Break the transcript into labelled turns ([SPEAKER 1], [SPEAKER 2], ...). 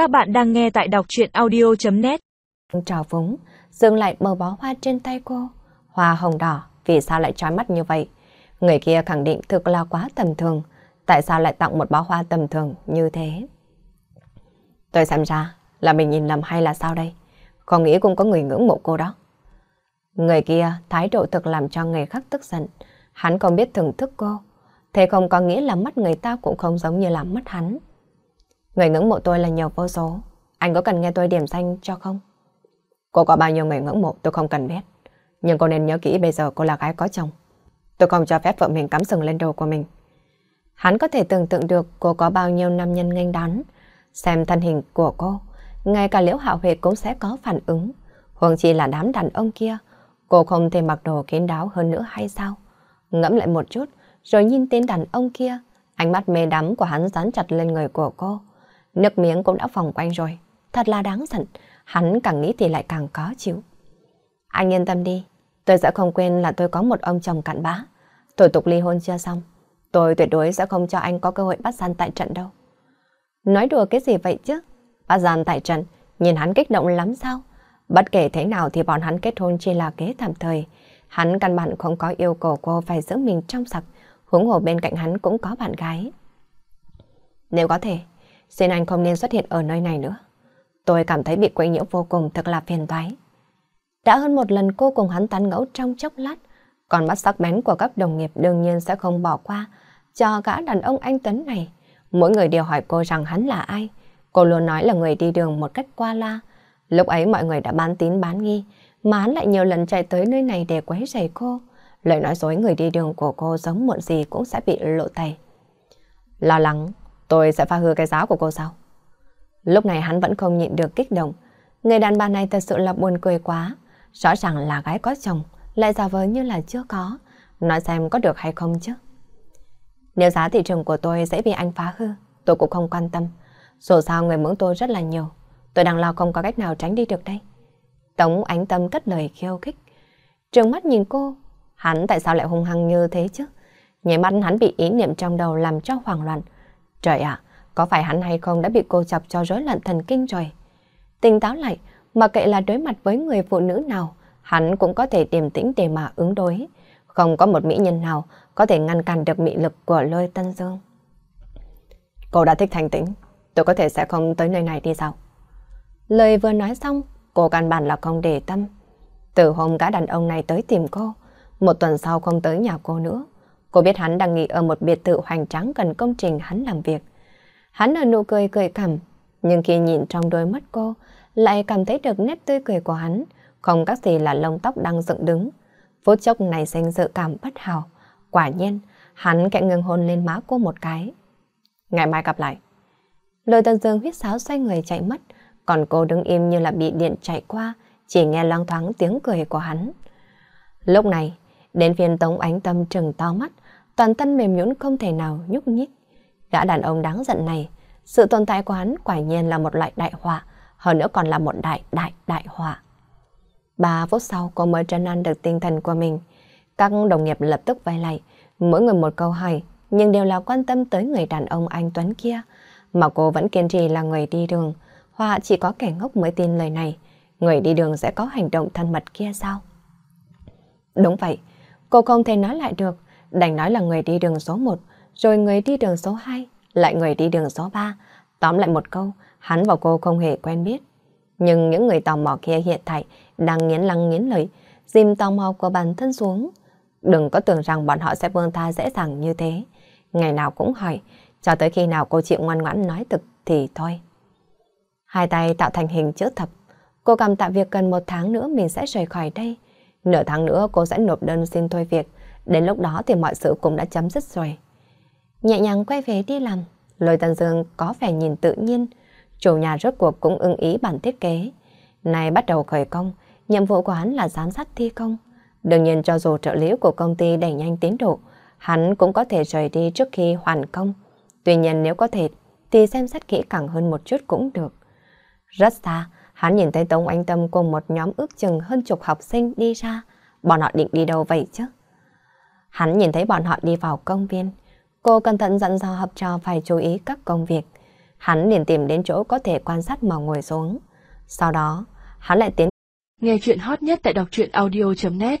[SPEAKER 1] Các bạn đang nghe tại đọc chuyện audio.net
[SPEAKER 2] Trào phúng, dừng lại bờ bó hoa trên tay cô. Hoa hồng đỏ, vì sao lại trói mắt như vậy? Người kia khẳng định thực là quá tầm thường. Tại sao lại tặng một bó hoa tầm thường như thế? Tôi xem ra là mình nhìn lầm hay là sao đây? Không nghĩ cũng có người ngưỡng mộ cô đó. Người kia thái độ thực làm cho người khác tức giận. Hắn không biết thưởng thức cô. Thế không có nghĩa là mắt người ta cũng không giống như là mắt hắn. Người ngưỡng mộ tôi là nhiều vô số. Anh có cần nghe tôi điểm danh cho không? Cô có bao nhiêu người ngưỡng mộ tôi không cần biết. Nhưng cô nên nhớ kỹ bây giờ cô là gái có chồng. Tôi không cho phép vợ mình cắm sừng lên đầu của mình. Hắn có thể tưởng tượng được cô có bao nhiêu nam nhân nghênh đón. Xem thân hình của cô, ngay cả liễu hạo huệ cũng sẽ có phản ứng. Huống chi là đám đàn ông kia. Cô không thể mặc đồ kín đáo hơn nữa hay sao? Ngẫm lại một chút, rồi nhìn tên đàn ông kia. Ánh mắt mê đắm của hắn dán chặt lên người của cô. Nước miếng cũng đã vòng quanh rồi. Thật là đáng giận. Hắn càng nghĩ thì lại càng khó chịu. Anh yên tâm đi. Tôi sẽ không quên là tôi có một ông chồng cặn bã. Thủ tục ly hôn chưa xong. Tôi tuyệt đối sẽ không cho anh có cơ hội bắt gian tại trận đâu. Nói đùa cái gì vậy chứ? Bắt gian tại trận, nhìn hắn kích động lắm sao? Bất kể thế nào thì bọn hắn kết hôn chỉ là kế tạm thời. Hắn căn bản không có yêu cầu cô phải giữ mình trong sạch. Huống hồ bên cạnh hắn cũng có bạn gái. Nếu có thể, xin anh không nên xuất hiện ở nơi này nữa. Tôi cảm thấy bị quấy nhiễu vô cùng thật là phiền toái. Đã hơn một lần cô cùng hắn tán ngẫu trong chốc lát, còn mắt sắc bén của các đồng nghiệp đương nhiên sẽ không bỏ qua cho gã đàn ông anh Tấn này. Mỗi người đều hỏi cô rằng hắn là ai. Cô luôn nói là người đi đường một cách qua la. Lúc ấy mọi người đã bán tín bán nghi, mà hắn lại nhiều lần chạy tới nơi này để quấy rầy cô. Lời nói dối người đi đường của cô giống muộn gì cũng sẽ bị lộ tẩy. Lo lắng, tôi sẽ phá hư cái giá của cô sao? Lúc này hắn vẫn không nhịn được kích động. Người đàn bà này thật sự là buồn cười quá. Rõ ràng là gái có chồng, lại giả vờ như là chưa có. Nói xem có được hay không chứ? Nếu giá thị trường của tôi sẽ bị anh phá hư, tôi cũng không quan tâm. Dù sao người mướn tôi rất là nhiều. Tôi đang lo không có cách nào tránh đi được đây. Tống ánh tâm cất lời khiêu khích. Trường mắt nhìn cô, hắn tại sao lại hung hăng như thế chứ? Nhảy mắt hắn bị ý niệm trong đầu làm cho hoảng loạn. Trời ạ, có phải hắn hay không đã bị cô chọc cho rối loạn thần kinh rồi? Tỉnh táo lại, mà kệ là đối mặt với người phụ nữ nào, hắn cũng có thể điềm tĩnh để mà ứng đối. Không có một mỹ nhân nào có thể ngăn cản được mị lực của lôi Tân Dương. Cô đã thích thành tĩnh, tôi có thể sẽ không tới nơi này đi sao? Lời vừa nói xong, cô căn bản là không để tâm. Từ hôm gã đàn ông này tới tìm cô, một tuần sau không tới nhà cô nữa. Cô biết hắn đang nghỉ ở một biệt thự hoành tráng gần công trình hắn làm việc. Hắn ở nụ cười cười cảm, nhưng khi nhìn trong đôi mắt cô, lại cảm thấy được nét tươi cười của hắn, không các gì là lông tóc đang dựng đứng. Phút chốc này sinh dự cảm bất hảo. Quả nhiên, hắn kẽ ngừng hôn lên má cô một cái. Ngày mai gặp lại. Lời tần dương huyết sáo xoay người chạy mất, còn cô đứng im như là bị điện chạy qua, chỉ nghe loang thoáng tiếng cười của hắn. Lúc này, đến phiên Tống Ánh Tâm trừng to mắt, toàn thân mềm nhũn không thể nào nhúc nhích. Gã đàn ông đáng giận này, sự tồn tại của hắn quả nhiên là một loại đại họa, hơn nữa còn là một đại đại đại họa. Ba phút sau cô mới trấn an được tinh thần của mình. Các đồng nghiệp lập tức vay lại, mỗi người một câu hỏi, nhưng đều là quan tâm tới người đàn ông anh Tuấn kia. Mà cô vẫn kiên trì là người đi đường, Hoa chỉ có kẻ ngốc mới tin lời này. Người đi đường sẽ có hành động thân mật kia sao? Đúng vậy, cô không thể nói lại được, đành nói là người đi đường số 1, rồi người đi đường số 2, lại người đi đường số 3. Tóm lại một câu, hắn và cô không hề quen biết. Nhưng những người tò mò kia hiện tại đang nghiến lăng nghiến lợi, dìm tò mò của bản thân xuống. Đừng có tưởng rằng bọn họ sẽ buông tha dễ dàng như thế. Ngày nào cũng hỏi, cho tới khi nào cô chịu ngoan ngoãn nói thực thì thôi. Hai tay tạo thành hình chữ thập. Cô cảm tạ việc cần một tháng nữa mình sẽ rời khỏi đây. Nửa tháng nữa cô sẽ nộp đơn xin thôi việc. Đến lúc đó thì mọi sự cũng đã chấm dứt rồi. Nhẹ nhàng quay về đi làm. Lôi Tân Dương có vẻ nhìn tự nhiên. Chủ nhà rốt cuộc cũng ưng ý bản thiết kế. Này bắt đầu khởi công, nhiệm vụ của hắn là giám sát thi công. Đương nhiên cho dù trợ lý của công ty đẩy nhanh tiến độ, hắn cũng có thể rời đi trước khi hoàn công. Tuy nhiên nếu có thể thì xem xét kỹ càng hơn một chút cũng được. Rất xa, hắn nhìn thấy Tống Anh Tâm cùng một nhóm ước chừng hơn chục học sinh đi ra. Bọn họ định đi đâu vậy chứ? Hắn nhìn thấy bọn họ đi vào công viên. Cô cẩn thận dặn dò học trò phải chú ý các công việc. Hắn liền tìm đến chỗ có thể quan sát mà ngồi xuống. Sau đó, hắn lại tiến.
[SPEAKER 3] Nghe chuyện hot nhất tại đọc truyện audio.net